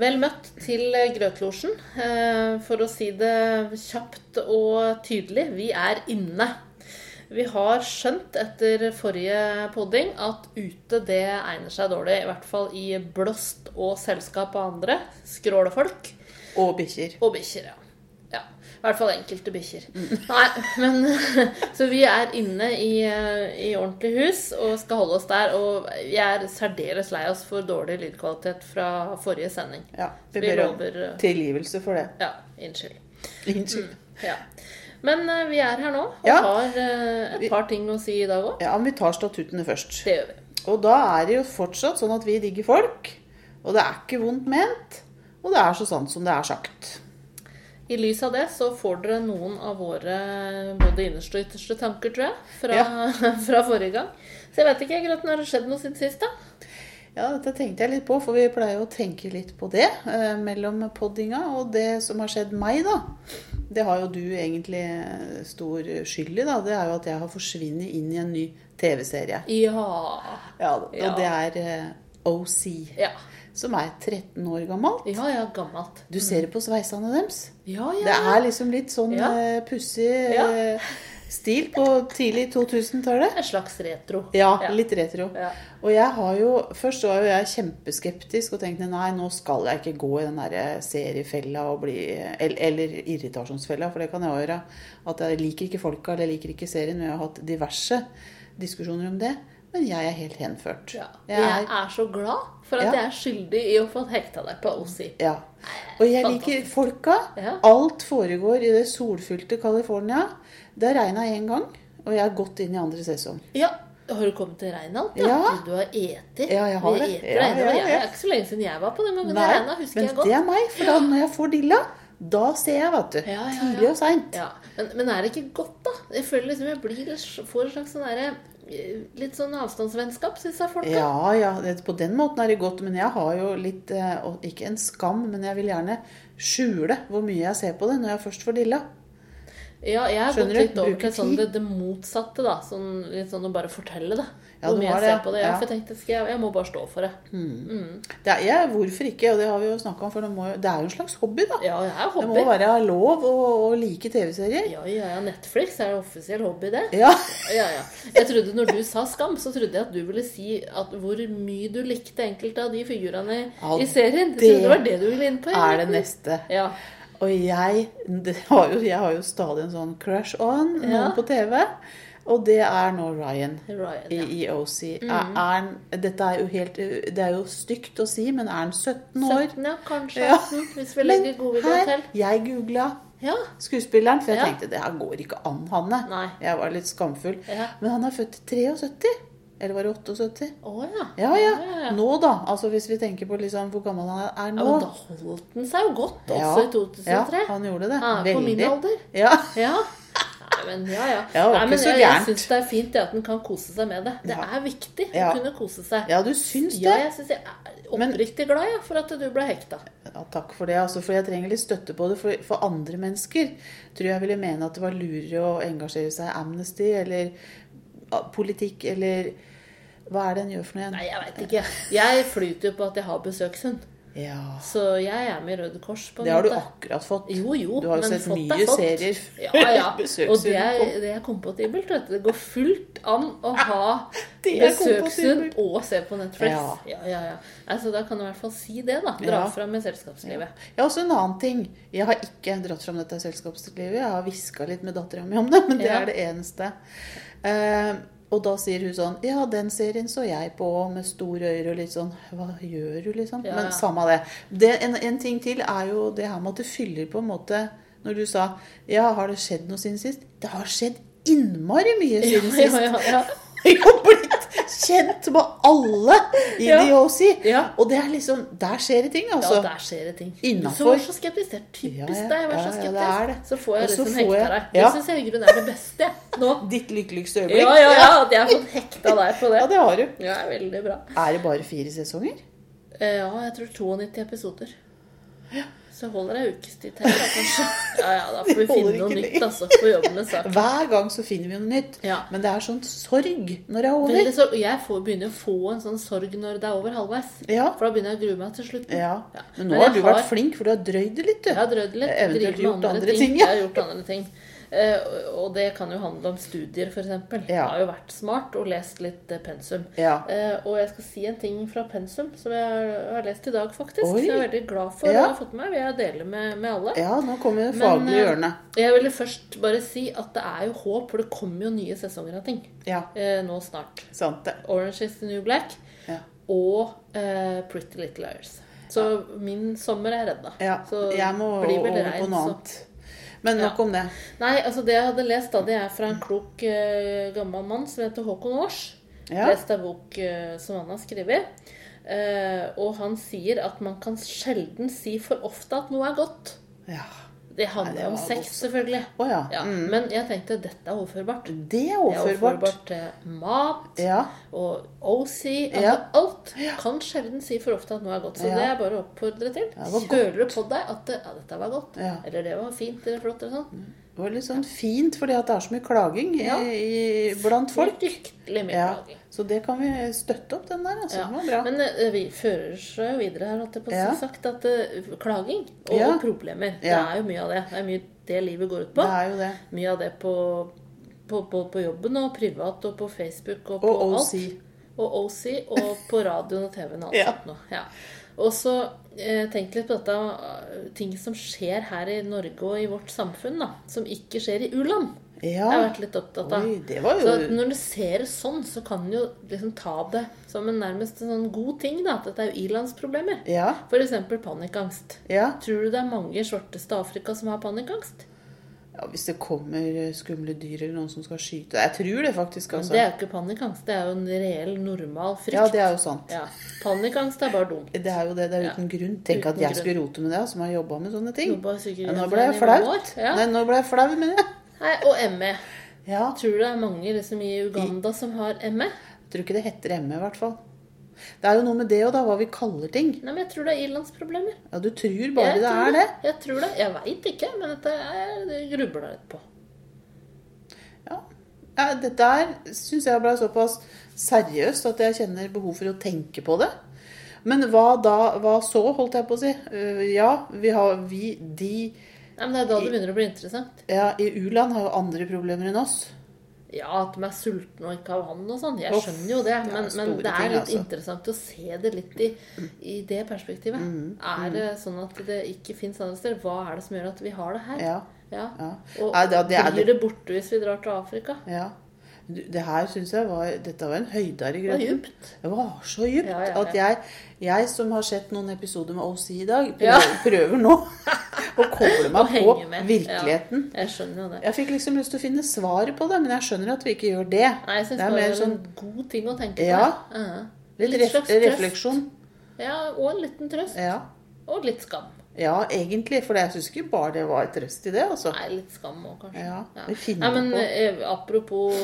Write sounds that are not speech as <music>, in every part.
Vel møtt til Grøtlosjen. Eh, For å si det kjapt og tydelig, vi er inne. Vi har skjønt etter forrige podding at ute det egner seg dårlig. I hvert fall i blåst og selskap av andre. Skrålefolk. Og bikkjer. Og bikkjer, ja. I hvert fall enkelte bikkjer. Nei, men <laughs> Så vi er inne i, i ordentlig hus og skal holde oss der. Og vi er særdeles lei oss for dårlig lydkvalitet fra forrige sending. Ja, vi Vi ber om eh, tilgivelse for det. Ja, unnskyld. Unnskyld. Ja. Men eh, vi er her nå og Ja. har eh, et par ting å si i dag òg. Ja, men vi tar statuttene først. Det gjør vi. Og da er det jo fortsatt sånn at vi digger folk. Og det er ikke vondt ment. Og det er så sant som det er sagt. I lys av det så får dere noen av våre både innerste og ytterste tanker, tror jeg, fra, <laughs> fra forrige gang. Så jeg vet ikke, Grøten, har det skjedd noe siden sist, da? Ja, dette tenkte jeg litt på, for vi pleier å tenke litt på det eh, mellom poddinga. Og det som har skjedd meg, da, det har jo du egentlig eh, stor skyld i, da. Det er jo at jeg har forsvunnet inn i en ny TV-serie. Ja. Ja, og Ja. det er eh, OC, Ja. som er 13 år gammelt. Ja, ja, gammelt. Du ser det på sveisene deres. Ja, ja. Det er liksom litt sånn Ja. eh, pussig eh, stil på tidlig 2000-tallet. En slags retro. Ja, litt retro. Ja. Og jeg har jo, Først var jo jeg kjempeskeptisk og tenkte nei, nå skal jeg ikke gå i den der seriefella og bli Eller, eller irritasjonsfella, for det kan jeg også gjøre. At jeg liker ikke folka eller jeg liker ikke serien. Jeg har hatt diverse diskusjoner om det. Men jeg er helt henført. Ja. Jeg Jeg er, er så glad for at Ja. jeg er skyldig i å få hekta deg på OSI. ja. Og jeg liker folka. Ja. Alt foregår i det solfylte California. Det har regna én gang, og jeg har gått inn i andre sesong. Ja, har du kommet til Reinald? Ja. Du har eter. Ja, jeg har det. eter Ja, ja, ja, Jeg er ikke så lenge siden jeg var på det, men det Nei, Reina husker jeg godt. Men det er meg, for da når jeg får dilla, da ser jeg, vet du. Ja, ja, ja. Tidlig og seint. Ja, men, men er det ikke godt, da? Jeg føler liksom jeg blir, får en slags sånn derre Litt sånn avstandsvennskap, syns jeg folk har. Ja, ja, på den måten er det godt. Men jeg har jo litt eh, Ikke en skam, men jeg vil gjerne skjule hvor mye jeg ser på det når jeg først får dilla. Ja, jeg har Skjønner gått litt over til sånn det, det motsatte, da. Sånn, litt sånn å bare fortelle det. Ja, har jeg ser det, på det. Ja, ja. for jeg tenkte skal jeg, jeg må bare stå for det. Det er, jeg, hvorfor ikke? Og det har vi jo snakka om, for det, må, det er jo en slags hobby, da. Ja, Det er Det må hobby. være lov å, å like TV-serier. Ja, ja, ja. Netflix er jo offisiell hobby, det. Ja. <laughs> Ja, ja. Jeg trodde Når du sa Skam, så trodde jeg at du ville si at hvor mye du likte enkelte av de figurene i serien. Jeg det trodde det var det du ville inn på. Er det neste. Ja. Og jeg, har jo, jeg har jo stadig en sånn crush on noen Ja. på TV. Og det er nå Ryan. Ryan, i, ja. i OC. Er, er dette er jo helt Det er jo stygt å si, men er han 17 år? 17, ja, kanskje Ja. hvis vi legger godviljen her, til. jeg googla Ja. skuespilleren, for jeg tenkte det her går ikke an, Hanne. Nei. Jeg var litt skamfull. Men han er født i 73. Eller var det 78? Å ja. Ja, ja. ja. Nå, da. Altså Hvis vi tenker på liksom hvor gammel han er Ja, nå. men da holdt han seg jo godt, også i 2003. Ja, han gjorde det. Ja, Veldig. på min alder. Ja. Ja. Nei, men ja, ja. Ja, Nei, men jeg, jeg syns det er fint at en kan kose seg med det. Det Ja. er viktig Ja. å kunne kose seg. ja, du syns det? Ja, jeg syns jeg er oppriktig glad ja, for at du ble hekta. Ja, takk for det, altså, for jeg trenger litt støtte på det. For, for andre mennesker tror jeg ville mene at det var lurere å engasjere seg i Amnesty eller ja, politikk eller Hva er det en gjør for noe igjen? Nei, jeg veit ikke. <laughs> Jeg flyter jo på at jeg har besøkshund. Ja, Så jeg er med i Røde Kors. på en Det har du akkurat fått. Jo, jo, Du har jo sett mye serier Ja, ja. <laughs> Og det er, det er kompatibelt. Det går fullt an å ha <laughs> besøkshund og se på Netflix. Ja. Ja, ja, ja. Altså, da kan du i hvert fall si det, da. Dra Ja. fram i selskapslivet. Ja, også en annen ting. Jeg har ikke dratt fram dette selskapslivet. Jeg har hviska litt med dattera mi om det, men det er det eneste. Eh, og da sier hun sånn Ja, den serien så jeg på med store øyne og litt sånn Hva gjør du, liksom? Ja, Men samme det. det en, en ting til er jo det her med at det fyller på en måte Når du sa Ja, har det skjedd noe siden sist? Det har skjedd innmari mye Ja, siden ja, sist. <laughs> ja, ja. Har blitt kjent med alle i Ja. The OC. Ja. Og det er liksom Der skjer det ting, altså. ja, der skjer det ting. Innenfor- Du som så skeptisk. Det er typisk Ja, ja. deg å være Ja, så ja, det det. Så får jeg det som liksom jeg- deg. ja. Det syns jeg i grunnen er det beste nå. <laughs> Ditt lykkeligste øyeblikk. Ja, ja, ja. At jeg har fått hekta deg på det. Ja, det har du. Ja, veldig bra. Er det bare fire sesonger? Eh, Ja, jeg tror 92 episoder. Så jeg holder ei ukes tid til, da, kanskje. <laughs> Ja, ja, da får vi vi finne noe nytt, altså. På med saken. Hver gang så finner vi noe nytt. Ja. Men det er sånn sorg når det er over. Veldig sorg. Jeg får, begynner å få en sånn sorg når det er over halvveis. Ja. For da begynner jeg å grue meg til slutten. ja. Men Men Men nå har du du vært flink, for du har drøyd det litt, du. Jeg har drøyd litt. Eventuelt gjort andre ting, ja. Jeg har gjort andre ting. Eh, og det kan jo handle om studier, f.eks. Jeg har jo vært smart og lest litt eh, pensum. Ja. Eh, og jeg skal si en ting fra pensum som jeg har- lest i dag, faktisk. Oi. Som jeg er veldig glad for Ja. å ha fått med meg. Vil jeg dele med, med alle. ja, nå kommer det faglige hjørnet. Jeg ville først bare si at det er jo håp, for det kommer jo nye sesonger av ting Ja, eh, nå snart. sant det. Orange is the New Black Ja. og eh, Pretty Little Liars. Så min sommer er redda. Ja, Så jeg må over på noe så- annet. Men nok Ja. om det. Nei, altså det jeg hadde lest, da, det er fra en klok uh, gammel mann som heter Håkon Aars. Ja. Lest en bok uh, som han har skrevet. Uh, og han sier at man kan sjelden si for ofte at noe er godt. Ja. Det handler om sex, selvfølgelig. Oh, ja. Ja, Men jeg tenkte dette er overførbart. Det er Det er overførbart. overførbart til mat Ja. og OC. Altså alt. Kan sjelden si for ofte at noe er godt. Så det er bare å oppfordre til. Føler du på deg at det, dette var godt, eller det var fint eller flott, eller sånn, Det var litt sånn fint, fordi at det er så mye klaging Ja. i, i, blant folk. Fryktelig mye klaging. Så det kan vi støtte opp, den der. Altså. Ja. Det var bra. Men uh, vi fører seg jo videre her, på sagt, at uh, klaging og, og problemer, det er jo mye av det. Det er mye det livet går ut på. Det er jo det. Mye av det på, på, på, på jobben og privat og på Facebook og på Og alt. Og OC og på radioen og TV-en og alt Ja. sånt noe. Ja. Og så eh, tenk litt på dette eh, ting som skjer her i Norge og i vårt samfunn, da. Som ikke skjer i u-land. Jeg har vært litt opptatt av. Oi, jo Så når du ser det sånn, så kan du jo liksom ta det som en nærmest en sånn god ting, da. At dette er jo ilandsproblemer. Ja. F.eks. panikkangst. Ja. Tror du det er mange i svarteste Afrika som har panikkangst? Ja. Hvis det kommer skumle dyr eller noen som skal skyte Jeg tror det faktisk, Men altså. det er jo ikke panikkangst. Det er jo en reell, normal frykt. Ja, det er jo sant. Ja. Panikkangst er bare dumt. Det er jo det. Det er Ja. uten grunn. Tenk at jeg grunn. skulle rote med det, som har jobba med sånne ting. Ja, nå ble jeg flau. Ja. Nei, nå ble jeg flau med det. Nei, og ME. Ja. Tror du det er mange liksom, i Uganda som har ME? Jeg tror ikke det heter ME, i hvert fall. Det er jo noe med det òg, da, hva vi kaller ting. Nei, men jeg tror det er ilandsproblemer. Ja, du tror bare Jeg det tror er det. Jeg tror det. Jeg veit ikke, men dette er, det grubler jeg litt på. Ja. ja dette her syns jeg ble såpass seriøst at jeg kjenner behov for å tenke på det. Men hva da? Hva så, holdt jeg på å si? Eh, ja, vi har vi De Nei, men Det er da det begynner å bli interessant. ja, i u-land har jo andre problemer enn oss. Ja, at de er sultne og ikke har vann og sånn. Jeg skjønner jo det. det Men, men det er ting, litt altså. interessant å se det litt i, i det perspektivet. Mm, Er det sånn at det ikke fins andre steder? Hva er det som gjør at vi har det her? Ja. Ja. ja. Og ja, det- det blir det borte hvis vi drar til Afrika? ja. Det her syns jeg var Dette var en høydere Det var grøten. Det var så dypt Ja, ja, ja. at jeg, jeg som har sett noen episoder med OC i dag, prøver, prøver nå <laughs> å koble meg på med. virkeligheten. Jeg skjønner jo det. Jeg fikk liksom lyst til å finne svaret på det, men jeg skjønner at vi ikke gjør det. Nei, jeg synes det det er var mer en sånn god ting å tenke på. Ja. Ja. litt Litt ref refleksjon. Ja, og en liten trøst. Ja. Og litt skam. Ja, egentlig. For jeg syns ikke bare det var et trøst i det, altså. Nei, litt skam òg, kanskje. Ja, Ja. Nei, men på. eh, Apropos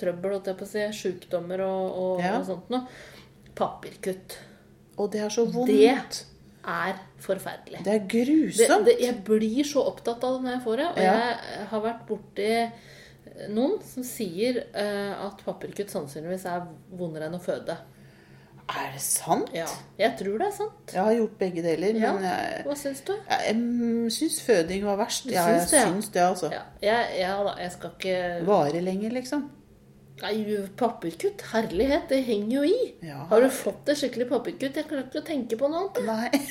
trøbbel, holdt jeg på å si, sykdommer og, og, Ja. og sånt noe. Papirkutt. Og det er så vondt. Det er forferdelig. Det er grusomt. det, jeg blir så opptatt av det når jeg får det. Og jeg har vært borti noen som sier eh, at papirkutt sannsynligvis er vondere enn å føde. Er det sant? Ja, Jeg tror det er sant. Jeg har gjort begge deler, Ja. men jeg, Hva syns du? jeg syns føding var verst. Ja, jeg syns det, ja? syns det, altså. Ja, jeg, da, jeg skal ikke Vare lenger, liksom. Nei, papirkutt, herlighet, det henger jo i. Ja. Har du fått et skikkelig papirkutt? Jeg klarer ikke å tenke på noe annet. Nei.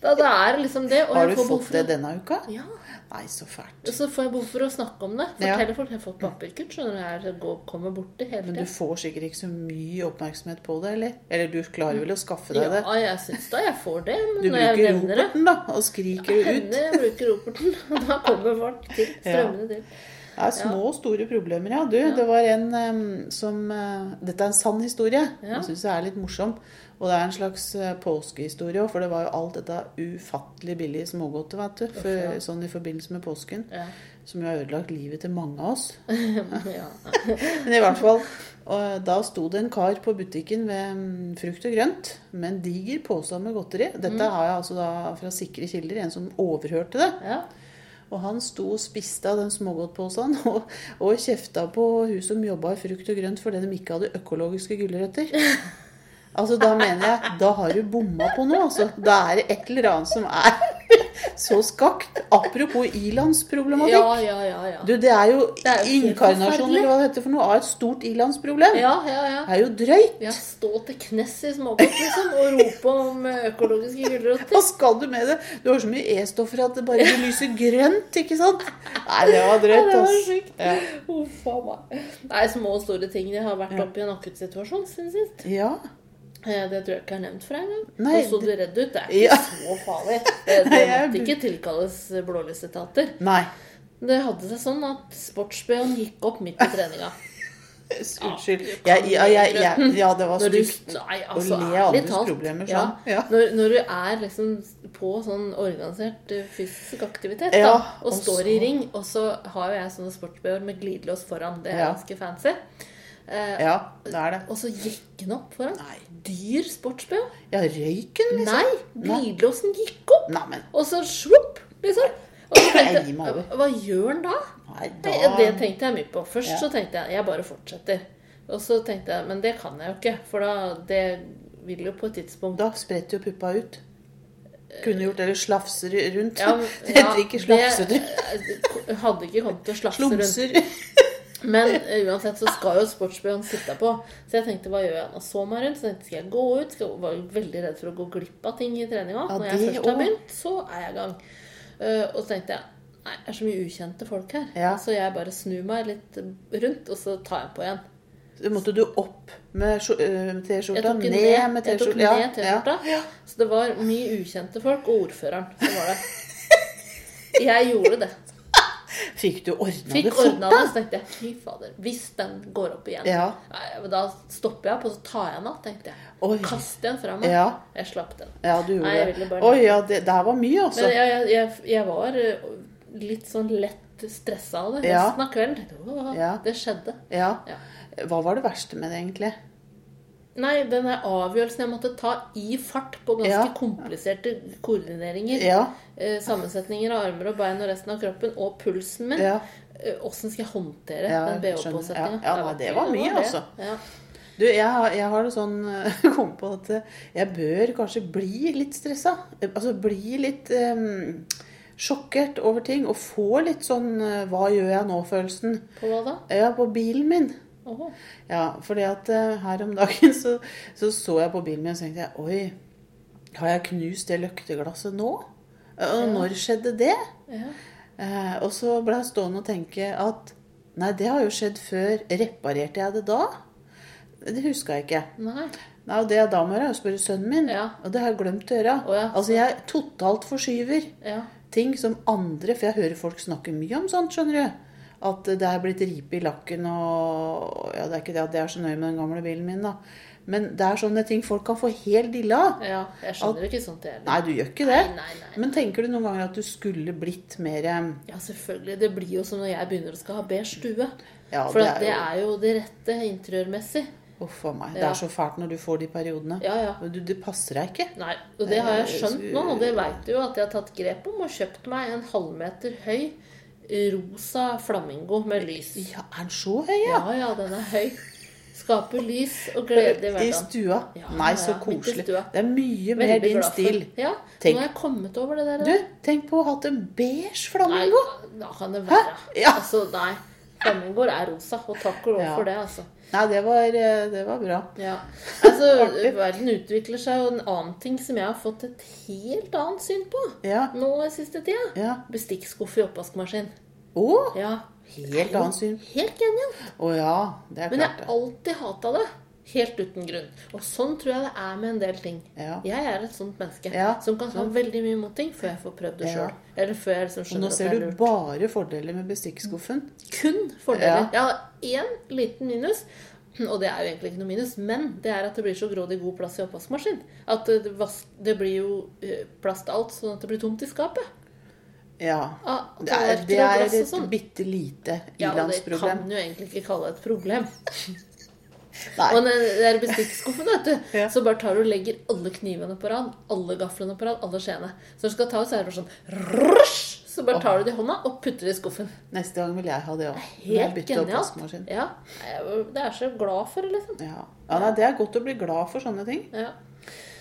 Da, da er det liksom det. Har jeg du får fått det denne uka? Ja. Nei, så fælt. Og så får jeg behov for å snakke om det. Ja. Fortelle folk jeg har fått papirkutt. skjønner du, Jeg går, kommer borti hele Men du får sikkert ikke så mye oppmerksomhet på det, eller? Eller du klarer vel å skaffe deg det? Ja, jeg syns da jeg får det. Men Du når jeg bruker nevner det roperten, da, og skriker ja, ut. Jeg bruker roperten, og da kommer folk til. <laughs> Strømmende til. Det er små og store problemer, ja. Du, det var en um, som uh, Dette er en sann historie. Ja. Jeg syns det er litt morsom. Og det er en slags uh, påskehistorie òg, for det var jo alt dette ufattelig billige smågodtet, vet du. For, ja. Sånn i forbindelse med påsken. Ja. Som jo har ødelagt livet til mange av oss. <laughs> <laughs> Men i hvert fall Og da sto det en kar på butikken ved mm, frukt og grønt med en diger pose med godteri. Dette har jeg altså da fra sikre kilder, en som overhørte det. Ja. Og han sto og spiste av den smågodtposen <laughs> og, og kjefta på hun som jobba i frukt og grønt fordi de ikke hadde økologiske gulrøtter. Altså, da mener jeg, da har du bomma på noe, altså. Da er det et eller annet som er <laughs> så skakt. Apropos ilandsproblematikk. Ja, ja, ja. ja. Du, det er jo Det er jo inkarnasjon, eller hva det heter for noe, av et stort ilandsproblem. ja, ja, ja. Det er jo drøyt. Ja, stå til knes i smågodt, liksom, og rope om økologiske gulrøtter. Hva skal du med det? Du har så mye E-stoffer at det bare lyser grønt, ikke sant? Nei, det var drøyt, altså. det var sjukt. Ja. Uff a meg. Nei, små og store ting. Jeg har vært oppe i en akuttsituasjon siden sist. ja. Eh, Det tror jeg ikke er nevnt for deg engang. Nå så du redd ut. Det er ikke Ja. så farlig. Eh, <laughs> Det måtte ikke tilkalles blålysetater. Nei. Det hadde seg sånn at sports-BH-en gikk opp midt i treninga. <laughs> Unnskyld. Ja, ja, ja, ja, det var <laughs> stygt. Å altså, le av andres problemer sånn. Ja. Når, når du er liksom på sånn organisert eh, fysisk aktivitet da, og, og står så- i ring, og så har jo jeg sånne sports-BH-er med glidelås foran. Det er ganske fancy. Eh, ja, det er det. Og så gikk den opp foran. Nei. Dyr sports-BH. Ja, røyken, liksom. Nei, glidelåsen gikk opp. Nei, men Og så svopp, liksom. Og så tenkte jeg, hva gjør den da? Nei, da Det tenkte jeg mye på. Først Ja. så tenkte jeg jeg bare fortsetter. Og så tenkte jeg men det kan jeg jo ikke, for da det vil jo på et tidspunkt Da spretter jo puppa ut. Kunne gjort eller slafser rundt. Ja, <laughs> det heter ikke slafser. det eh, hadde ikke kommet til å slafse rundt. Men eh, uansett så skal jo sportsbyen sitte på. Så jeg tenkte hva gjør jeg nå? Så meg rundt. Så tenkte skal jeg gå ut? Skal, var veldig redd for å gå glipp av ting i treninga. Ja, Når jeg først har begynt, så er jeg i gang. Eh, og så tenkte jeg nei, det er så mye ukjente folk her. Ja. Så jeg bare snur meg litt rundt, og så tar jeg på igjen. Måtte du opp med Jeg T-skjorta, ned ned, med jeg tok T-skjorta. ned T-skjorta. Så det var mye ukjente folk, og ordføreren. Så var det. <laughs> Jeg gjorde det. Fikk du ordna Fikk det fort, ordna det, så tenkte jeg fy fader, hvis den går opp igjen Ja. Nei, Da stopper jeg opp, og så tar jeg den av, tenkte jeg. Oi. Kaster den fra meg. Ja. Jeg slapp den. Ja, du gjorde Nei, bare- Oi, ja, det, Der var mye, altså. Men jeg, jeg, jeg, jeg var eh, litt sånn lett stressa av det Ja. av kvelden. «Åh, Ja. Det skjedde. Ja. Ja. Hva var det verste med det, egentlig? Nei, den der avgjørelsen jeg måtte ta i fart på ganske Ja. kompliserte koordineringer, Ja. eh, sammensetninger av armer og bein og resten av kroppen, og pulsen min Ja. eh, Åssen skal jeg håndtere den. BH-påsetninga? Ja, nei, det var mye, altså. Ja. Du, jeg, jeg har det sånn <laughs> Jeg på at eh, jeg bør kanskje bli litt stressa. Altså bli litt um, sjokkert over ting. Og få litt sånn eh, Hva gjør jeg nå-følelsen. På hva da? Ja, på bilen min. Ja, fordi at uh, her om dagen så, så så jeg på bilen min og tenkte jeg Oi, har jeg knust det løkteglasset nå? Og Og når skjedde det? Ja. Uh, og så ble jeg stående og tenke at Nei, det har jo skjedd før. Reparerte jeg det da? Det huska jeg ikke. Nei. Nei, og det da må jeg å spørre sønnen min. Ja. Og det har jeg glemt å gjøre. Oh, ja. Altså, jeg totalt forskyver Ja. ting som andre For jeg hører folk snakke mye om sånt, skjønner du. At det er blitt ripe i lakken og Ja, det er ikke det at jeg er så nøye med den gamle bilen min, da. Men det er sånne ting folk kan få helt ille av. ja. Jeg skjønner ikke sånt, heller. Nei, du gjør ikke det. Nei, nei, nei. Men tenker du noen ganger at du skulle blitt mer Ja, selvfølgelig. Det blir jo som når jeg begynner å skal ha beige stue. Ja, For det at er det jo- er jo det rette interiørmessig. Uff a meg. Det er så fælt når du får de periodene. Ja, ja. Du, det passer deg ikke. Nei, og det har jeg Eh, skjønt nå, og det veit du jo at jeg har tatt grep om, og kjøpt meg en halvmeter høy rosa flamingo med lys. Ja, er den så høy, ja? Ja, ja, den er høy. Skaper lys og glede i I stua? Ja, Nei, så koselig. Det er mye mer Veldig din stil. Ja, Tenk- nå har jeg kommet over det der. Du, tenk på å ha hatt en beige Nei, da kan det være. Ja. Altså, nei. Flamingoer er rosa, og takk og lov for det, altså. Nei, det var, eh, det var bra. Ja. Altså, <laughs> verden utvikler seg, og en annen ting som jeg har fått et helt annet syn på Ja. nå i siste tida ja. bestikkskuff i oppvaskmaskin. Å, Ja. helt annet syn. Helt genialt. Å ja, det er Men jeg har alltid hata det. Helt uten grunn. Og sånn tror jeg det er med en del ting. Ja. Jeg er et sånt menneske Ja, som kan ha veldig mye mot ting før jeg får prøvd det Ja. sjøl. Eller før jeg liksom skjønner nå at ser det er du bare fordeler med bestikkskuffen. Kun fordeler. Jeg har én liten minus. Og det er jo egentlig ikke noe minus, men det er at det blir så grådig god plass i oppvaskmaskin. At det, det blir jo eh, plass til alt, sånn at det blir tomt i skapet. Ja. Av Det er, det er et sånn. bitte lite Ja, og det kan jo egentlig ikke kalle et problem. <laughs> Nei. Og den bestikkskuffen, vet du, Ja. så bare tar du og legger alle knivene på rad, alle gaflene på rad, alle skjeene. Så når du skal ta ut, så er det bare sånn rush, Så bare tar du det i hånda og putter det i skuffen. Neste gang vil jeg ha det òg. Helt genialt. Ja, det er så glad for liksom. Ja. ja, nei, det er godt å bli glad for sånne ting. Ja.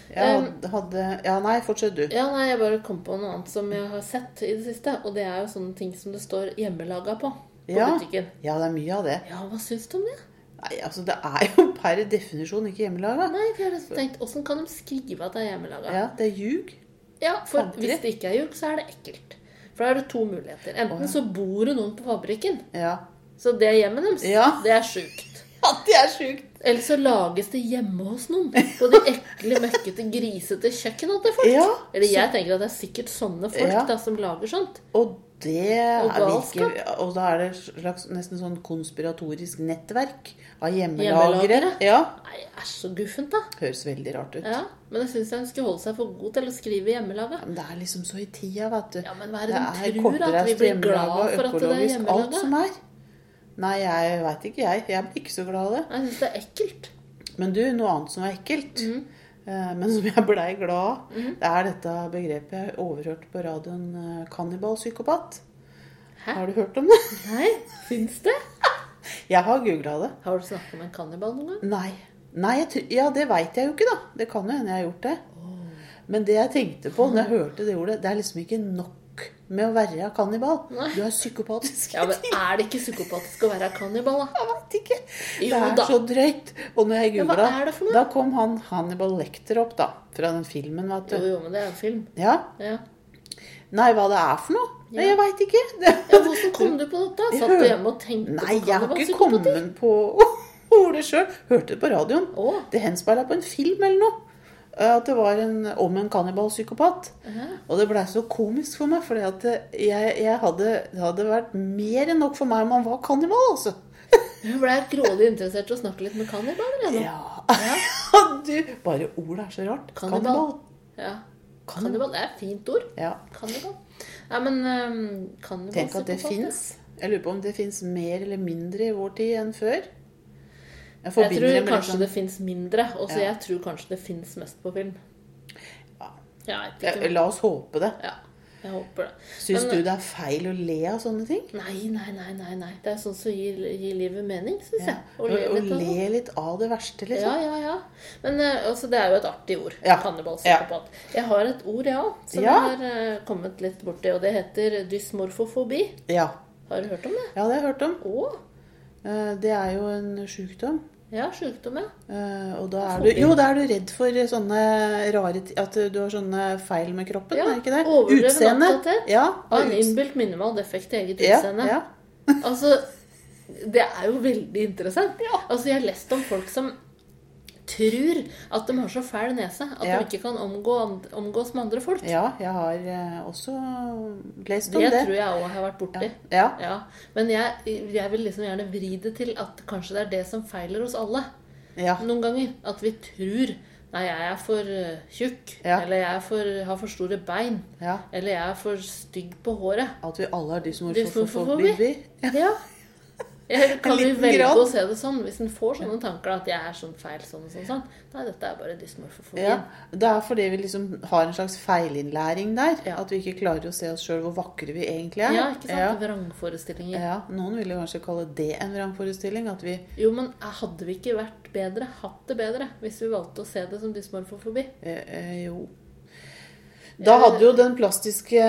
Jeg hadde, hadde Ja, nei, fortsett du. ja, nei, jeg bare kom på noe annet som jeg har sett i det siste. Og det er jo sånne ting som det står hjemmelaga på. På Ja. butikken. Ja, det er mye av det. Ja, hva syns du om det? Nei, altså Det er jo per definisjon ikke hjemmelaga. Nei, for jeg har tenkt, Åssen kan de skrive at det er hjemmelaga? Ja, det er ljug. Ja, for Fanteri. hvis det ikke er ljug, så er det ekkelt. For da er det to muligheter. Enten så bor det noen på fabrikken, Ja. så det hjemmet deres. Ja. Det er sjukt. <laughs> ja, det er sjukt. Eller så lages det hjemme hos noen. På de ekle, møkkete, grisete kjøkkenene til folk. Ja, Eller jeg tenker at det er sikkert sånne folk Ja. da, som lager sånt. Og det Og er virker Og da er det slags nesten sånn konspiratorisk nettverk av Hjemmelagere. hjemmelagere. Ja. Nei, æsj, så guffent, da. Høres veldig rart ut. Ja, Men jeg syns hun skulle holde seg for god til å skrive hjemmelaga. Men det er liksom så i tida, vet du. Ja, men hva er det de tror? At vi blir glad for at det er hjemmelaget? Alt som er. Nei, jeg veit ikke, jeg. Jeg blir ikke så glad av det. Jeg syns det er ekkelt. Men du, noe annet som er ekkelt, Mhm. Eh, men som jeg blei glad av, det er dette begrepet jeg overhørte på radioen eh, kannibalpsykopat. Har du hørt om det? Nei, <laughs> Fins det? Jeg har googla det. Har du snakket med en kannibal noen gang? Nei. Nei ja, det veit jeg jo ikke, da. Det kan jo hende jeg har gjort det. Men det jeg tenkte på når jeg hørte det ordet, det er liksom ikke nok med å være kannibal. Nei. Du er psykopatisk. Ja, men Er det ikke psykopatisk å være kannibal, da? Jeg veit ikke. Jo det er da. så drøyt. Og når jeg Ja, googla, noe? da kom han Hannibal Lecter opp, da. Fra den filmen, vet Jo, du. jo, men det er en film. Ja. Ja. Nei, hva det er for noe? Nei, Ja. Jeg veit ikke. <laughs> Ja, Hvordan kom du på dette? Satt du hjemme og tenkte Nei, på jeg har ikke kommet på <laughs> ordet sjøl. Hørte det på radioen. Å. Det henspeila på en film eller noe. Eh, At det var en, om en kannibalpsykopat. Og det blei så komisk for meg, for jeg, jeg hadde, det hadde vært mer enn nok for meg om han var kannibal, altså. <laughs> Du ble grådig interessert i å snakke litt med kannibaler. Jeg, nå. Ja. <laughs> du, bare ordet er så rart. Kannibal. Ja. Kannibal er et fint ord. Ja. Kannibal. Ja, men um, Tenk at det fins. Jeg lurer på om det fins mer eller mindre i vår tid enn før. Jeg Jeg tror kanskje liksom- det fins mindre. Og så Ja. jeg tror kanskje det fins mest på film. Ja. La oss håpe det. Ja, jeg håper det. Syns du det er feil å le av sånne ting? Nei, nei, nei, nei. nei. Det er sånn som gir, gir livet mening, syns Ja. jeg. Å le litt av det. le litt av det verste, liksom. ja, ja. ja. Men eh, altså, det er jo et artig ord. Ja. Kannibalpsykopat. Jeg har et ord, jeg òg, som Ja. jeg har uh, kommet litt borti. Og det heter dysmorfofobi. Ja. Har du hørt om det? ja, det har jeg hørt om. Å! Eh, Det er jo en sjukdom. Ja, sjukdom, ja. Eh, Og da er du Jo, da er du redd for sånne rare At du har sånne feil med kroppen, Ja, er ikke det? Utseende. Ja, av en innbilt minimal defekt i eget utseende. ja. ja. Altså, det er jo veldig interessant. <laughs> Ja. Altså, jeg har lest om folk som tror at de har så fæl nese at Ja. de ikke kan omgå, omgås med andre folk. ja, jeg har eh, også lest om Det det. tror jeg òg har vært borti. Ja. Ja. Men jeg, jeg vil liksom gjerne vri det til at kanskje det er det som feiler hos alle. ja. Noen ganger. At vi tror Nei, jeg er for eh, tjukk. Ja. Eller jeg er for, har for store bein. ja. Eller jeg er for stygg på håret. At vi alle har Dysmorfofobi. dysmorfofobi. Ja. Jeg kan vi jo velge grad. å se det sånn. Hvis en får sånne tanker at jeg er sånn feil sånn og sånn, sånn. Nei, dette er bare dysmorfofobi. Ja, Det er fordi vi liksom har en slags feilinnlæring der. Ja. At vi ikke klarer å se oss sjøl hvor vakre vi egentlig er. Ja, ikke sant? Ja. Vrangforestillinger. Ja, Noen ville kanskje kalle det en vrangforestilling. At vi Jo, men hadde vi ikke vært bedre, hatt det bedre, hvis vi valgte å se det som dysmorfofobi? eh, eh, Jo. Da hadde jo den plastiske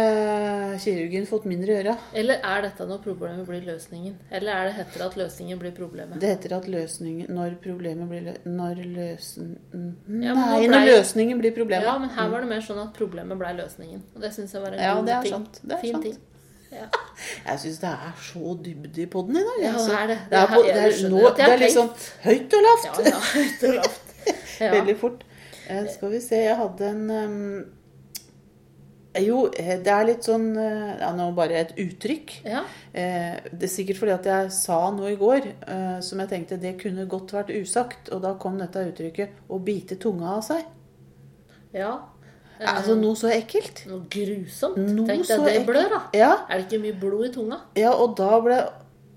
kirurgen fått mindre å gjøre. Eller er dette når problemet blir løsningen? Eller er det heter at løsningen blir problemet? Det heter at løsningen Når problemet blir lø Når løsen... mm, Ja, Nei, når løsningen blir problemet. Ja, men her var det mer sånn at problemet ble løsningen. Og det syns jeg var en Ja, god det ting. sant. Det er fin sant. ting. Ja. <laughs> Jeg syns det er så dybde i poden i dag. Ja, altså. det er det. Det er, på, det er, nå, det er liksom høyt og lavt. Ja, ja, høyt og lavt. <laughs> Ja. Veldig fort. Eh, skal vi se, jeg hadde en um, Jo, eh, det er litt sånn eh, ja, Nå bare et uttrykk. Ja. Eh, det er sikkert fordi at jeg sa noe i går eh, som jeg tenkte det kunne godt vært usagt. Og da kom dette uttrykket 'å bite tunga av seg'. ja. Eh, Altså noe så ekkelt. Noe grusomt. Noe Tenk deg det blør, da. Ja, Er det ikke mye blod i tunga? ja, og da ble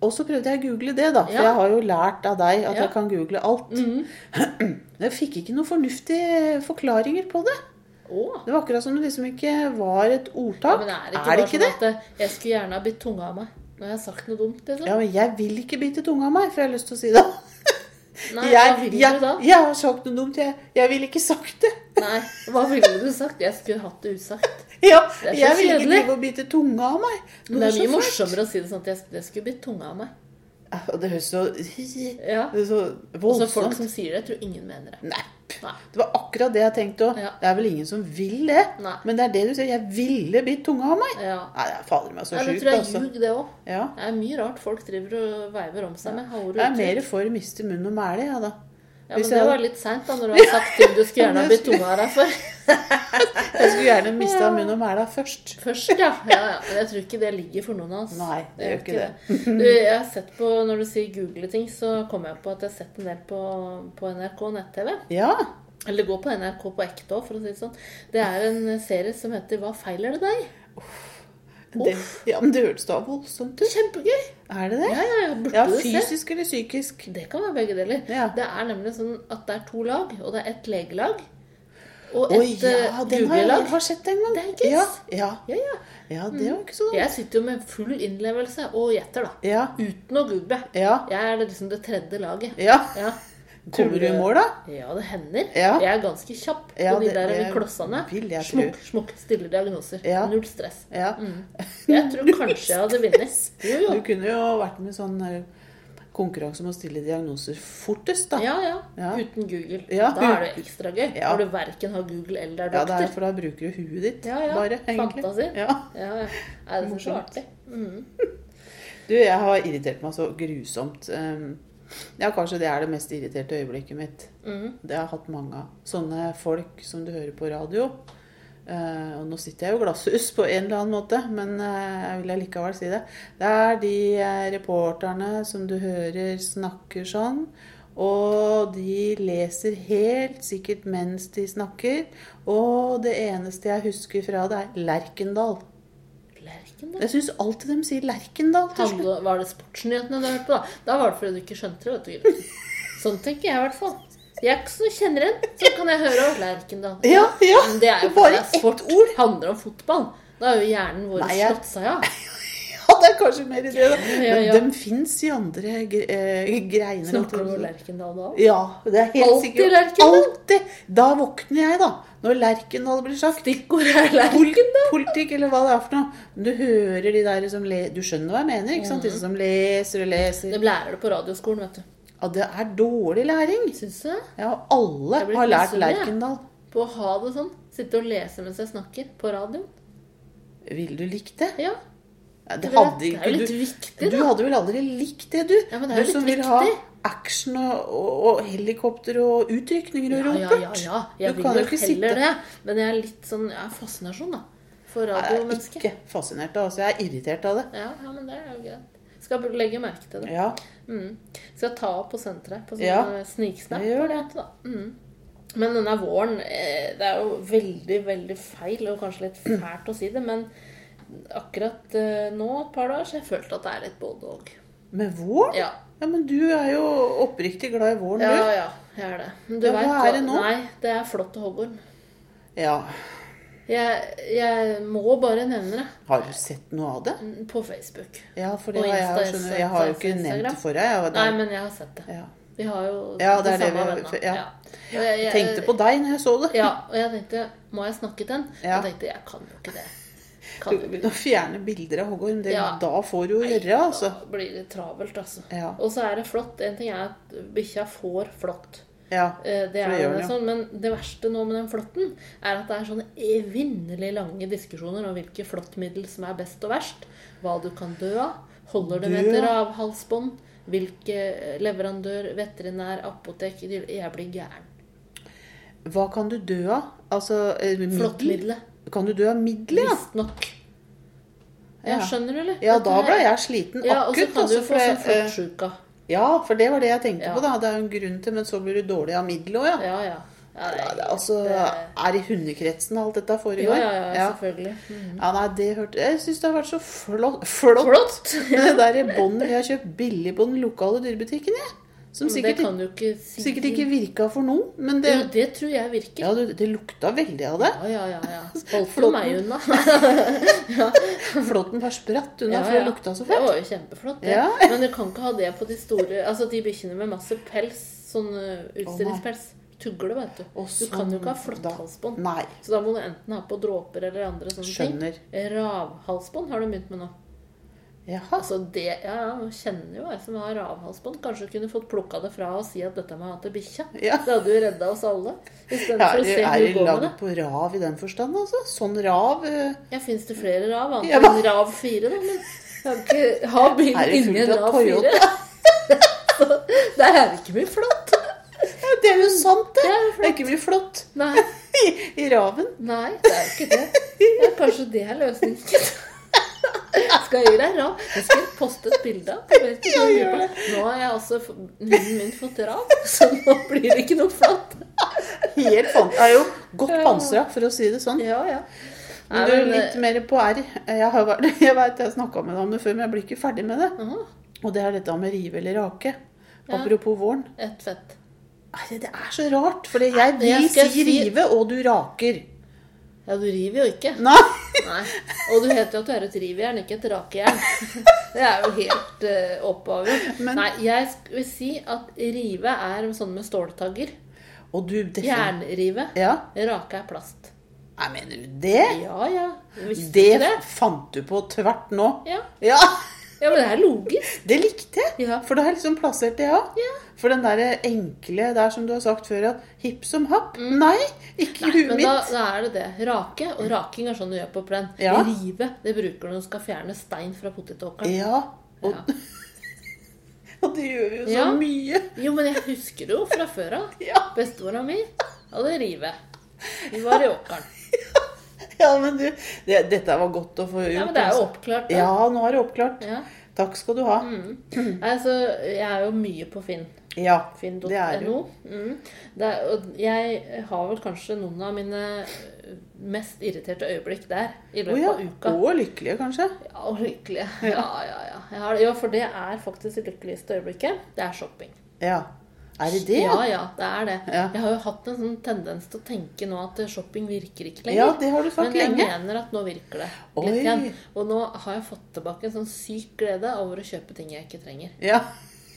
Og så prøvde jeg å google det, da. For Ja. jeg har jo lært av deg at Ja. jeg kan google alt. <clears throat> Jeg fikk ikke noen fornuftige forklaringer på det. Å. Det var akkurat som det liksom ikke var et Ja, ordtak. det er ikke, er det ikke det? sånn at eh, jeg skulle gjerne ha bitt tunga av meg når jeg har sagt noe dumt. Liksom. Ja, men jeg vil ikke bite tunga av meg, for jeg har lyst til å si det. Nei, <laughs> jeg, hva vil jeg, du da? jeg har sagt noe dumt. Jeg, jeg ville ikke sagt det. <laughs> Nei, hva ville du sagt? Jeg skulle hatt det usagt. Ja, Det jeg ville ikke drive og bite tunga av meg. Men det er mye morsommere å si det sånn at jeg, jeg skulle bitt tunga av meg. Det høres så, Ja. <laughs> det er så Og så folk som sier det, jeg tror ingen mener det. Nei. Nei. Det var akkurat det jeg tenkte òg. Ja. Det er vel ingen som vil det. Nei. Men det er det du sier. Jeg ville bitt tunga av meg. Ja. Nei, det er fader meg så sjukt. det tror jeg altså. ljug, det òg. Ja. Det er mye rart folk driver og veiver om seg med. Jeg er mer for miste munn og mæle, ja da. Ja, men hvis det jeg- var litt seint da, når du har sagt ting du skulle gjerne ha <laughs> bitt tunga av deg for. Jeg skulle gjerne mista munn og mæla først. Først, ja. ja, ja. Men jeg tror ikke det ligger for noen av oss. Nei, det gjør ikke Du, jeg har sett på, Når du sier google ting, så kommer jeg på at jeg har sett en del på, på NRK nett-TV. Ja. Eller det går på NRK på ekte òg, for å si det sånn. Det er en serie som heter 'Hva feiler det deg?' Det, ja, men det hørtes da voldsomt ut. Kjempegøy! Er det det? Ja, ja, ja. Ja, fysisk eller psykisk? Det kan være begge deler. Ja. Det er nemlig sånn at det er to lag, og det er ett legelag. Og et ja, eh, jeg googlelag. har sett en gang. Det er ja, ja. Ja, ja. ja, det var ikke så dumt. Jeg sitter jo med full innlevelse og gjetter, da. Ja, Uten å google. ja, Jeg er liksom det tredje laget. ja. Ja. <laughs> Kommer du i mål, da? Ja, det hender. Ja. Jeg er ganske kjapp på Ja, de der det klossene. vil jeg Smukk, smukk, stille diagnoser. Ja. Null stress. Ja. <laughs> Jeg tror kanskje jeg hadde vunnet. <laughs> Du kunne jo vært med sånn eh, konkurranse om å stille diagnoser fortest, da. Ja, ja. Ja. Uten Google. Ja. Da er det ekstra gøy. Ja. Når du verken har Google eller er doktor. Ja, det er, for da bruker du huet ditt, Ja, ja. bare, egentlig. Fantasi. Ja. Ja. Er det så artig? Mm. <laughs> Du, jeg har irritert meg så grusomt. Um, Ja, kanskje det er det mest irriterte øyeblikket mitt. Mm. Det har jeg hatt mange av. Sånne folk som du hører på radio. Eh, og nå sitter jeg jo glasshus på en eller annen måte, men uh, jeg vil allikevel si det. Det er de eh, reporterne som du hører snakker sånn. Og de leser helt sikkert mens de snakker. Og det eneste jeg husker fra det, er Lerkendal. Lerkendal? Jeg syns alltid de sier Lerkendal til slutt. Var det sportsnyhetene du hørte på? Da Da var det fordi du ikke skjønte det. vet du. <laughs> Sånn tenker jeg i hvert fall. Jeg er ikke så kjenner en, så kan jeg høre om Lerkendal. Ja, ja. Men det er jo Bare det ett sport. ord. handler om fotball. Da er jo hjernen vår Nei, jeg- slått seg av. <laughs> Ja, det er kanskje mer i det, da. Ja, ja. Men de fins i andre gre eh, greiner. Snakker du om. Lerkendal da? Ja, det er helt Alltid sikkert. Lerkendal? Alltid! Da våkner jeg, da. Når Lerkendal blir sagt. Stikkord er Lerkendal. politikk, eller hva det er for noe. Du hører de der som le Du skjønner hva jeg mener, ikke sant? De som leser og leser. De lærer det på radioskolen, vet du. Ja, det er dårlig læring. Syns du det? Ja, alle har lært. Lerkendal. På å ha det sånn. Sitte og lese mens jeg snakker på radioen. Ville du likt det? Ja. Ja, Det det hadde det er jo litt du. viktig, Du hadde vel aldri likt det, du? Ja, men det er du litt som vil ha action og, og, helikopter og utrykninger og Ja, ja, ropert. ja, ja. Jeg Du vil jo jo ikke heller sitte- det. Men jeg er litt sånn Jeg er fascinasjon, da. For Jeg er ikke fascinert av altså. Jeg er irritert av det. Ja, ja, men det er jo greit. Skal legge merke til det. Ja. Mm. Skal ta opp på senteret på sånn Ja, ja, sniksnap. gjør det. da. Mm. Men denne våren eh, Det er jo veldig, veldig feil og kanskje litt fælt å si det, men akkurat eh, nå, et par dager, så har jeg følt at det er litt både og. Med våren? Ja. Ja, men du er jo oppriktig glad i våren, Ja, du. ja, jeg er det. Men du Ja, hva er det nå? Nei, det er flott og hoggorm. Ja. Jeg, jeg må bare nevne det Har du sett noe av det? mm, på Facebook. Ja, for det har jeg, Insta- skjønner, jeg har jo ikke nevnt det for deg. Jeg, Nei, men jeg har sett det. ja. Vi har jo Ja, det de det samme vi- vennene. ja. Jeg, jeg, Tenkte på deg når jeg så det. Ja, og jeg tenkte Må jeg snakke til den? Ja. Jeg tenkte jeg kan jo ikke det. Kan Du, å fjerne bilder av hoggorm, Ja. da får du å gjøre, altså. Da blir det travelt, altså. Ja. Og så er det flott. En ting er at bikkja får flått. Ja. Eh, Det er det sånn, Men det verste nå med den flåtten, er at det er sånne evinnelig lange diskusjoner om hvilke flåttmiddel som er best og verst. Hva du kan dø av. Holder det med et av? ravhalsbånd? Hvilke leverandør, veterinær, apotek Jeg blir gæren. Hva kan du dø av? Altså eh, middel? Flåttmiddelet. Kan du dø av middelet, ja? Visstnok. Ja, Jeg skjønner du, eller? Ja, da ble jeg sliten Ja, og så kan du altså, få sånn eh, flåttsjuka. Ja, for det var det jeg tenkte Ja. på, da. Det er jo en grunn til, men så blir du dårlig av middelet òg, ja. Ja, ja. Ja, det det, altså, det- er i hundekretsen alt dette ja, foregår? ja, ja, selvfølgelig. Mm. Ja, nei, det hørte Jeg syns det har vært så flott, flott. Flott! <laughs> det der båndet vi har kjøpt billig på den lokale dyrebutikken, jeg. Som sikkert, det sikkert, kan jo ikke si. sikkert ikke virka for noen. Men det, Jo, det tror jeg virker. ja, det, det lukta veldig av det. Ja, ja, ja. ja. <laughs> Holdt Flott. meg unna. <laughs> Flåtten var spratt unna, Ja, for det lukta så fett. Det var jo kjempeflott, det. Ja. Men du kan ikke ha det på de store Altså de bikkjene med masse pels, sånn uh, utstillingspels. Tugle, vet du. Også, Du kan jo ikke ha sånn, flatthalsbånd. Nei. Så da må du enten ha på dråper eller andre sånne Skjønner. ting. Ravhalsbånd har du begynt med nå. Jaha. Altså det, ja, ja, kjenner jo jeg som har ravhalsbånd. Kanskje kunne fått plukka det fra og si at dette må jeg ha til bikkja. Ja. Det hadde jo redda oss alle. Istedenfor Er, å se er med lagd det. på rav i den forstand, altså? Sånn rav uh... Ja, Fins det flere rav? Annet Ja, enn rav 4, da? Men jeg har ikke ha bilen inni en rav Toyota? 4. Så Der er det <laughs> ikke mye flott. ja, Det er jo sant, det! Det er Det er ikke mye flott Nei, <laughs> i, i raven. nei, det er jo ikke det. Ja, kanskje det er løsningen. <laughs> Skal jeg gi deg rav? Jeg skal poste et bilde Ja. Nå har jeg også f- hunden min fått ran, så nå blir det ikke noe flott. Helt fan- er jo godt pansra, for å si det sånn. Ja, ja. Men du, litt mer på R. Jeg, har <laughs> jeg vet jeg har snakka med deg om det før, men jeg blir ikke ferdig med det. Og det er dette med rive eller rake. Apropos våren. Et fett. Det er så rart, for jeg vil si- rive, og du raker. Ja, du river jo ikke. Nei! Nei. Og du heter jo at du er et rivjern, ikke et rakejern. Det er jo helt uh, oppover. Men- Nei, jeg vil si at rive er sånn med ståltagger. Og du defin- Jernrive. Ja. Rake er plast. Nei, mener du det? Ja, ja. Visste Det det? fant du på tvert nå. Ja. Ja, ja, men det er logisk. det likte jeg. Ja. For da har jeg liksom plassert det, ja. Ja. For den der enkle der som du har sagt før, at hipp som happ. Nei, ikke i huet mitt. Men da, da er det det. Rake, og raking er sånn du gjør på plen. Ja. Rive, det bruker du når du skal fjerne stein fra potetåkeren. Ja. Og, <laughs> og det gjør vi jo så mye. Jo, men jeg husker det jo fra før av. <laughs> Ja. Bestemora mi hadde rive. Vi var i åkeren. <laughs> ja, <laughs> men du, det, dette var godt å få gjort. Ja, men det er jo altså. oppklart. da. Ja, nå er det oppklart. Ja. Takk skal du ha. Mm. <clears throat> Altså, jeg er jo mye på Finn. Ja, det er du. .no. Mm. Det er- og jeg har vel kanskje noen av mine mest irriterte øyeblikk der i løpet oh, ja. av uka. Og lykkelige, kanskje. Ja, og lykkelige. Ja, ja, ja. Jeg har, ja, for det er faktisk det lykkeligste øyeblikket. Det er shopping. Ja. Er det det? Ja, ja, det er det. Ja. Jeg har jo hatt en sånn tendens til å tenke nå at shopping virker ikke lenger. Ja, det har du sagt lenge. Men jeg lenge. mener at nå virker det Oi. litt igjen. Og nå har jeg fått tilbake en sånn syk glede over å kjøpe ting jeg ikke trenger. Ja.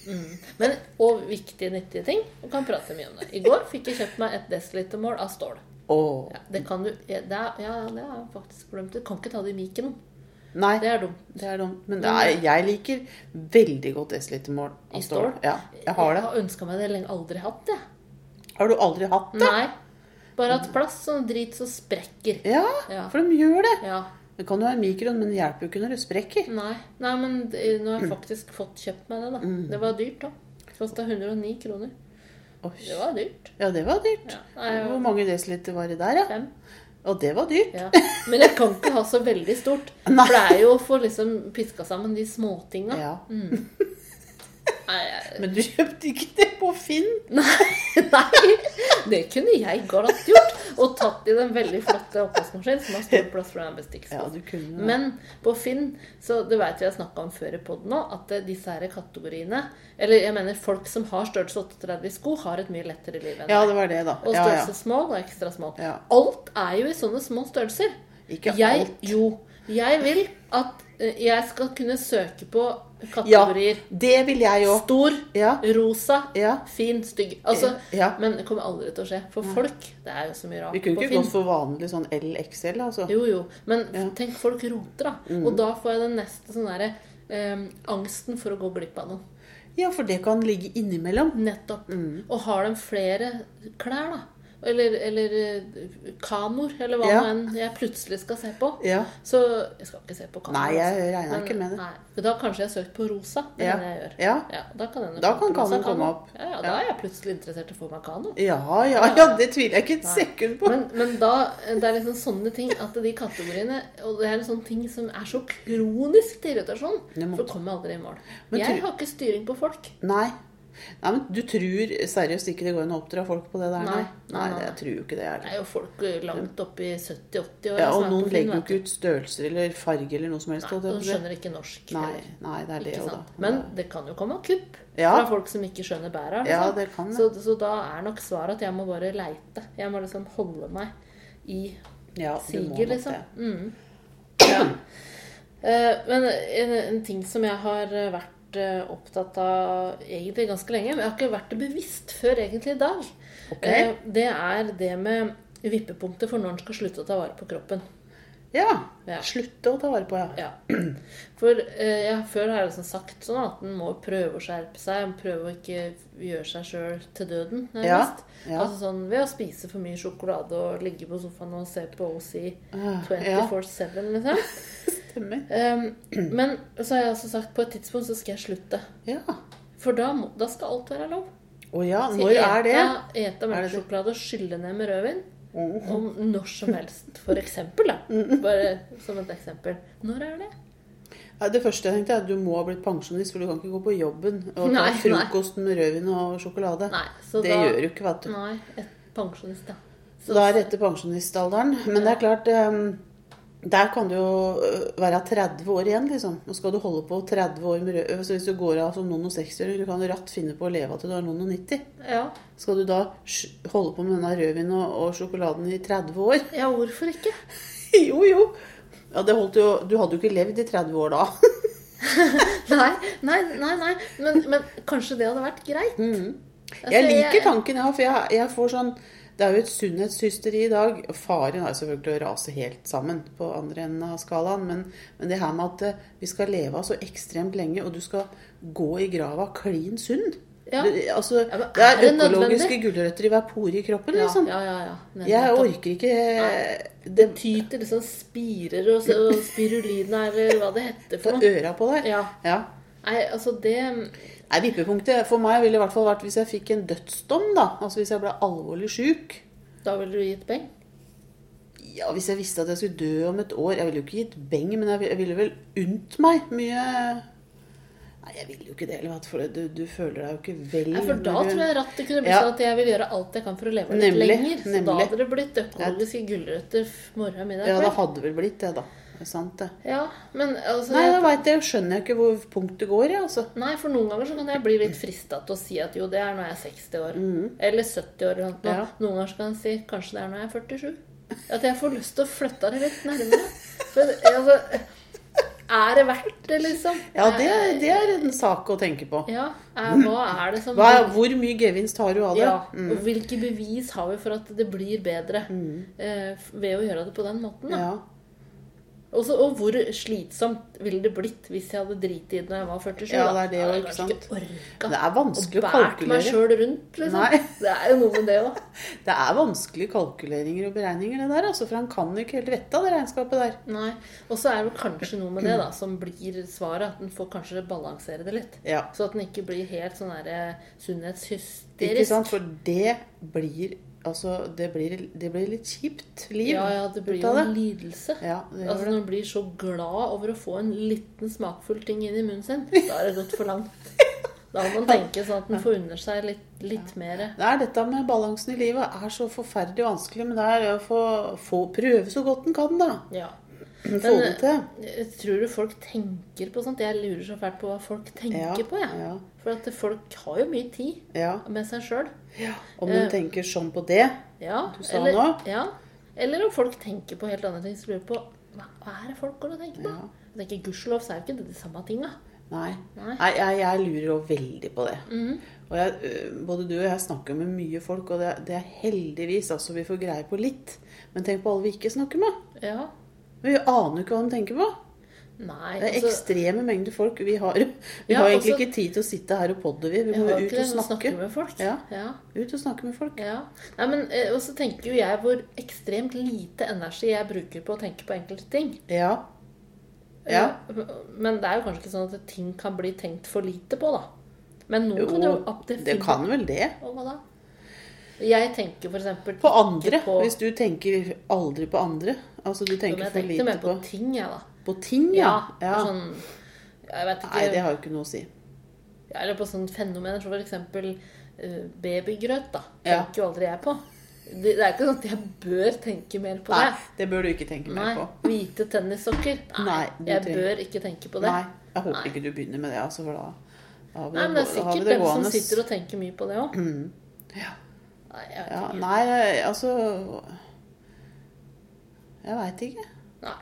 Mm. Men, og viktige, nyttige ting. Og kan prate mye om det. I går fikk jeg kjøpt meg et desilitermål av stål. Oh. Ja, det kan du ja, det er, ja, det jeg faktisk glemt. Du kan ikke ta det i mikroen. Nei, Det er dumt. det er dumt. Men er, jeg liker veldig godt desilitermål I stål. Ja, jeg har det. Jeg har ønska meg det lenge. Aldri hatt det. Har du aldri hatt det? Nei. Bare hatt plass sånn drit som sprekker. Ja, Ja. for de gjør det. Ja. Det kan jo være mikroen, men det hjelper jo ikke når det sprekker. Nei, Nei men nå har jeg faktisk fått kjøpt meg det, da. Mm. Det var dyrt, da. Kosta 109 kroner. Osh. Det var dyrt. Ja, det var dyrt. Ja. Nei, Hvor mange desiliter var det der, ja? Fem. Og det var dyrt. Ja. Men jeg kan ikke ha så veldig stort. <laughs> For det er jo å få liksom piska sammen de småtinga. Ja. Jeg- Men du kjøpte ikke det på Finn? Nei, <laughs> det kunne jeg glatt gjort. Og tatt i den veldig flotte oppvaskmaskinen som har stor plass for bestikksmaskinen. Ja, du kunne. Men på Finn, så du vet vi har snakka om før i poden òg, at eh, disse her kategoriene Eller jeg mener folk som har størrelse 38 i sko, har et mye lettere liv enn Ja, det var det, da. Og Ja, ja. small og ekstra small. Ja. Alt er jo i sånne små størrelser. Ikke jeg, alt. Jo. Jeg vil at jeg skal kunne søke på kategorier. Ja, det vil jeg òg. Stor, Ja. rosa, Ja. fin, stygg. Altså, Ja. Men det kommer aldri til å skje. For folk Det er jo så mye rart Vi kunne ikke gått for vanlig sånn LXL, altså. Jo, jo. Men. Mm. tenk, folk roter, da. Og da får jeg den neste sånn derre eh, angsten for å gå glipp av noe. Ja, for det kan ligge innimellom. Nettopp. Mm. Og har de flere klær, da? Eller, eller eh, kanoer, eller hva Ja. enn jeg plutselig skal se på. Ja. Så jeg skal ikke se på kanoer. Nei, jeg altså. regner ikke med det. Nei. Men Da kanskje jeg har søkt på rosa. Det Ja. jeg gjør. Ja. Ja, da kan, Da kan kanoen komme opp. Ja, ja, da er jeg plutselig interessert i å få meg kano. Ja, ja, ja, det tviler jeg ikke et sekund på. Men, men da, det er liksom sånne ting at de kategoriene Og det er en sånn ting som er så kronisk til irritasjon. For kommer aldri i mål. Men jeg har ikke styring på folk. Nei. Nei, men Du tror seriøst ikke det går an å oppdra folk på det der? Nei, nei, nei, nei. jeg tror jo ikke det. Det Er. jo folk langt opp i 70-80 år. Ja, Og noen legger jo ikke ut størrelser eller farge eller noe som helst. Nei, og de skjønner ikke norsk. Nei, nei, det er det jo da. Men det kan jo komme kupp Ja. fra folk som ikke skjønner bæra. Ja, det kan det. så, så da er nok svaret at jeg må bare leite. Jeg må liksom holde meg i Ja, siget, liksom. det. Mm. Ja. Eh, men en, en ting som jeg har eh, vært eh, opptatt av egentlig ganske lenge, men jeg har ikke vært det bevisst før egentlig i dag, Ok. eh, det er det med vippepunktet for når en skal slutte å ta vare på kroppen. Ja. Ja. Slutte å ta vare på, ja. Ja. For eh, ja, før har jeg liksom sagt sånn at en må prøve å skjerpe seg. Prøve å ikke gjøre seg sjøl til døden, nærmest. ja. Altså sånn ved å spise for mye sjokolade og ligge på sofaen og se på OC Ah, 24-7, liksom. <laughs> Stemmer. Um, men så har jeg også sagt på et tidspunkt så skal jeg slutte. Ja. For da, må, da skal alt være lov. Å ja, når eta, er det? Ete, melkesjokolade og skylle ned med rødvin. Mm. Om når som helst. For eksempel, da. Bare som et eksempel. Når er det? Det første jeg tenkte, er at du må ha blitt pensjonist, for du kan ikke gå på jobben og ta frokosten med rødvin og sjokolade. Nei, så det da, gjør du ikke, vet du. Nei, et pensjonist, ja. Så da er det etter pensjonistalderen. Men det er klart eh, Der kan det jo eh, være 30 år igjen, liksom. Nå skal du holde på 30 år med rød... Så hvis du går av som noen og 60-åring, du kan ratt finne på å leve til du er noen og 90. ja. Skal du da holde på med denne rødvinen og, og sjokoladen i 30 år? Ja, hvorfor ikke? <laughs> jo, jo. Ja, det holdt jo Du hadde jo ikke levd i 30 år da. <laughs> Nei, nei, nei. nei. Men, men kanskje det hadde vært greit? Altså, Jeg liker tanken, ja, for jeg, jeg får sånn Det er jo et sunnhetshysteri i dag. Faren er selvfølgelig å rase helt sammen på andre enden av skalaen, men, men det her med at eh, vi skal leve så ekstremt lenge, og du skal gå i grava klin sunn Ja. det, altså, Ja, er det er økologiske nødvendig? gulrøtter i hver pore i kroppen, liksom. ja, ja. ja. Jeg orker ikke Det det tyter liksom spirer og, og spirulina, eller hva det heter for noe. øra på deg. Ja. Ja. Nei, altså det Nei, Vippepunktet for meg ville i hvert fall vært hvis jeg fikk en dødsdom, da. Altså hvis jeg ble alvorlig sjuk. Da ville du gitt beng? Ja, hvis jeg visste at jeg skulle dø om et år Jeg ville jo ikke gitt beng, men jeg ville- vel unnt meg mye Nei, jeg ville jo ikke det Eller, for du, du føler deg jo ikke vel Nei, for da du- tror jeg rattet kunne blitt Ja. sånn at jeg vil gjøre alt jeg kan for å leve litt Nemlig, lenger. Så da hadde det blitt økologiske gulrøtter morgenen morgen, middag, Ja, det hadde vel blitt det, da. Sant, det. Ja, men altså Nei, da veit jeg, skjønner jeg ikke hvor punktet går, jeg, altså. Nei, for noen ganger så kan jeg bli litt frista til å si at jo, det er når jeg er 60 år. Eller 70 år. Eller noe. Ja. Noen ganger så kan jeg si kanskje det er når jeg er 47. At jeg får lyst til å flytte det litt nærmere. For altså Er det verdt det, liksom? Ja, det, det er en sak å tenke på. Ja, er, Hva er det som Hva, hvor mye gevinst har du av det? Ja, og hvilke bevis har vi for at det blir bedre eh, ved å gjøre det på den måten? Da? Mm. Ja. Og, så, og hvor slitsomt ville det blitt hvis jeg hadde driti i det da jeg var 47? Ja, det er det jo, ikke sant? orka Det er vanskelig å og bært meg kalkulere. sjøl rundt, liksom. Det er jo noe med det òg. <laughs> Det er vanskelige kalkuleringer og beregninger, det der, altså, for han kan jo ikke helt vette av det regnskapet der. Nei. Og så er det kanskje noe med det da, <clears throat> som blir svaret. At en får kanskje balansere det litt. Ja. Så at en ikke blir helt sånn der sunnhetshysterisk. Ikke sant? For det blir Altså, det blir, det blir litt kjipt liv. Ja, ja, det blir jo en lidelse. Ja, Altså. Når man blir så glad over å få en liten smakfull ting inn i munnen sin, <laughs> da er det gått for langt. Da må man tenke sånn at man får under seg litt, litt mer. Det er dette med balansen i livet er så forferdelig vanskelig, men det er å få, få prøve så godt en kan, da. Ja. Men. Jeg tror du folk tenker på sånt? Jeg lurer så fælt på hva folk tenker Ja, på. jeg. ja. For at folk har jo mye tid Ja. med seg sjøl. Om de uh, tenker sånn på det Ja, Du sa eller, nå? Ja. eller om folk tenker på helt andre ting. Så lurer jeg på hva, hva er det folk går og tenker på? Ja. Jeg tenker Gudskjelov så er jo ikke det de samme tinga. Nei. Nei. Nei jeg, jeg lurer jo veldig på det. Mm. Og jeg, både du og jeg snakker med mye folk, og det, det er heldigvis altså vi får greie på litt. Men tenk på alle vi ikke snakker med. Ja. Vi aner jo ikke hva de tenker på. Nei, Det er altså ekstreme mengder folk. Vi har, vi Ja, har egentlig også- ikke tid til å sitte her og podde, vi. Vi må ut og snakke. snakke med folk. Ja. ja. Ut og snakke med folk. Ja. Nei, men eh, Og så tenker jo jeg hvor ekstremt lite energi jeg bruker på å tenke på enkelte ting. Ja. Ja. Eh, Men det er jo kanskje ikke sånn at ting kan bli tenkt for lite på, da. Men noen kan jo Jo, opp- det kan vel det. Og hva da? Jeg tenker for eksempel På andre. På, Hvis du tenker aldri på andre. Altså du Jo, men tenker jeg for tenkte lite mer på på ting, jeg, da. På ting, ja. ja. Sånn Jeg vet ikke Nei, det har jo ikke noe å si. Ja, eller på sånne fenomener som f.eks. Uh, babygrøt. da. Ja. Tenker jo aldri jeg på. Det, det er ikke sånn at jeg bør tenke mer på det. Nei, det. bør du ikke tenke mer på. Hvite tennissokker? Nei, Nei, jeg trenger- bør ikke tenke på det. Nei, jeg håper Nei. ikke du begynner med det, altså, for da, da Nei, men det er sikkert hvem som sitter og tenker mye på det òg. Ja. Nei, jeg vet Ja, ikke. nei, altså Jeg veit ikke. Nei,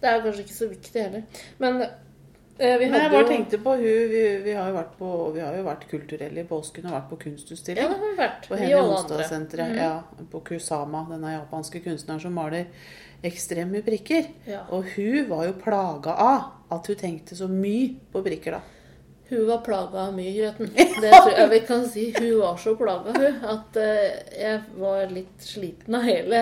det er kanskje ikke så viktig heller. Men eh, vi Men jeg bare tenkte på hun vi, vi, har på, vi har jo vært kulturelle i påsken og vært på Ja, kunstutstilling. det har vi vært. På Henny andre. Onsdag-senteret. Ja, på Kusama, denne japanske kunstneren som maler ekstremt mye prikker. Ja. Og hun var jo plaga av at hun tenkte så mye på prikker, da. Hun var plaga av mye, Grøten. <laughs> Det tror jeg vi kan si. Hun var så plaga, hun, at eh, jeg var litt sliten av hele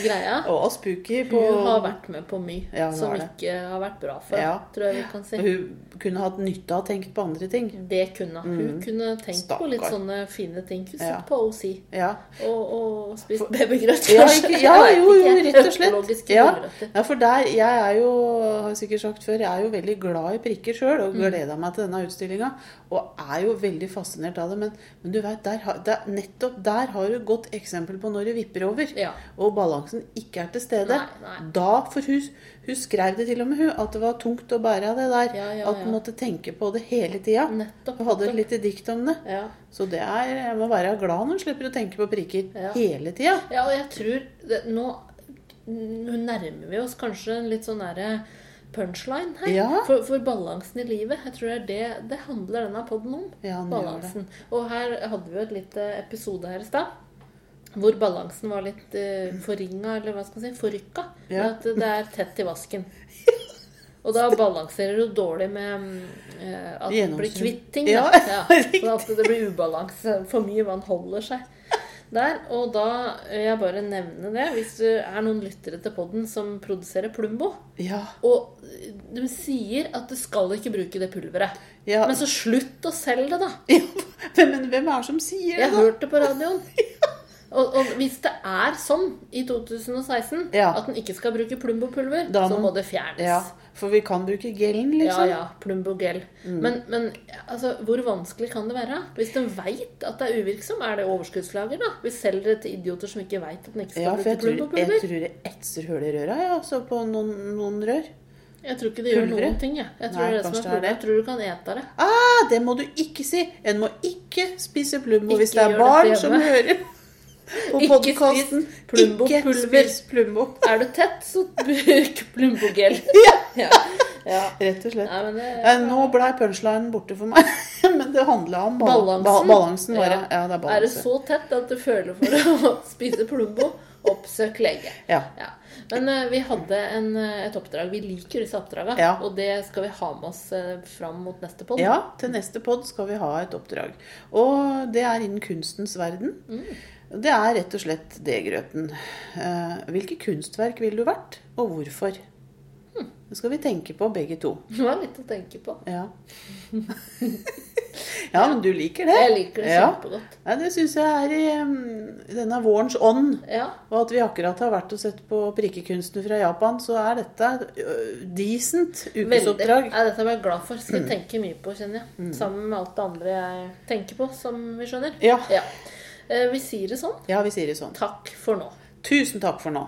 greia. Og spooky på Hun har vært med på mye Ja, som ikke har vært bra for Ja. tror jeg vi kan si. Hun kunne hatt nytte av å tenke på andre ting. Det kunne hun. Hun kunne tenkt på litt Mm. Sånne fine ting. Hun Ja. på OC Ja, og, og spist babygrøt, ja, <laughs> ikke, ja jo, jo, rett og slett. Ja. ja, for der Jeg er jo, har jeg sikkert sagt før, jeg er jo veldig glad i prikker sjøl og Mm. gleda meg til denne utstillinga. Og er jo veldig fascinert av det. Men, men du vet, der, der, nettopp der har du et godt eksempel på når det vipper over. Ja. Og balansen ikke er til stede. Nei, nei. Da, for hun, hun skrev det til og med, hun, at det var tungt å bære av det der. Ja, ja, At hun måtte tenke på det hele tida. Hun hadde et lite dikt om det. Ja. Så det er, jeg må være glad når hun slipper å tenke på prikker hele tida. Ja, og jeg tror det, Nå nærmer vi oss kanskje en litt sånn derre punchline her. Ja. For, for balansen i livet. Jeg tror det er det det handler denne poden om. Ja, det. balansen. Og her hadde vi jo et lite episode her i stad. Hvor balansen var litt uh, forringa, eller hva skal man si, forrykka. Ja. At det er tett i vasken. <laughs> Og da balanserer du dårlig med eh, at du blir kvitt ting. Ja, <laughs> Ja, så at det blir ubalanse. For mye vann holder seg der. Og da vil jeg bare nevne det, hvis du er noen lyttere til podden som produserer Plumbo, Ja. og de sier at du skal ikke bruke det pulveret. Ja. Men så slutt å selge det, da. <laughs> ja. Men hvem er det som sier det, Jeg hørte på radioen. <laughs> Og, og hvis det er sånn i 2016 Ja. at en ikke skal bruke Plumbo-pulver, så må det fjernes. For vi kan bruke gelen, liksom. ja, ja. Plumbo gel. Mm. Men, men altså, hvor vanskelig kan det være? Hvis den veit at det er uvirksom, er det overskuddslager, da? Vi selger det til idioter som ikke veit at den ikke skal Ja, bruke tror, jeg tror det etser hull i røra, ja, altså på noen, noen rør. Jeg tror ikke det gjør Pulveret? noen ting. Jeg, jeg tror Nei, det er det som er det. Jeg tror du kan ete det. Ah, det må du ikke si! En må ikke spise Plumbo hvis det er barn som hører på Ikke podkasten. Plumbo-pulver. Plumbo. Er du tett, så bruk Plumbo-gel. <laughs> Ja, Ja. ja. rett og slett. Nei, det, ja. Nå blei punchlinen borte for meg, <laughs> men det handla om bal Balansen. ba balansen. Bare. Ja. Ja, det er Er det så tett at du føler for <laughs> å spise Plumbo, oppsøk lege. Ja. Ja. Men uh, vi hadde en, eh, et oppdrag. Vi liker disse oppdragene. Ja. Og det skal vi ha med oss eh, fram mot neste podd. Ja, til neste pod skal vi ha et oppdrag. Og det er innen kunstens verden. Mm. Det er rett og slett det, Grøten. Eh, hvilke kunstverk ville du vært, og hvorfor? Hm. Det skal vi tenke på, begge to. Det var litt å tenke på. Ja, <laughs> ja men du liker det? Jeg liker det Ja. kjempegodt. Ja, det syns jeg er i um, denne vårens ånd. Ja. Og at vi akkurat har vært og sett på prikkekunsten fra Japan, så er dette decent ukesoppdrag. Ja, dette var jeg glad for. Mm. Skal <clears throat> tenke mye på, kjenner jeg. Sammen med alt det andre jeg tenker på, som vi skjønner. Ja. Ja. Eh, Vi sier det sånn. Ja, vi sier det sånn. Takk for nå. Tusen takk for nå.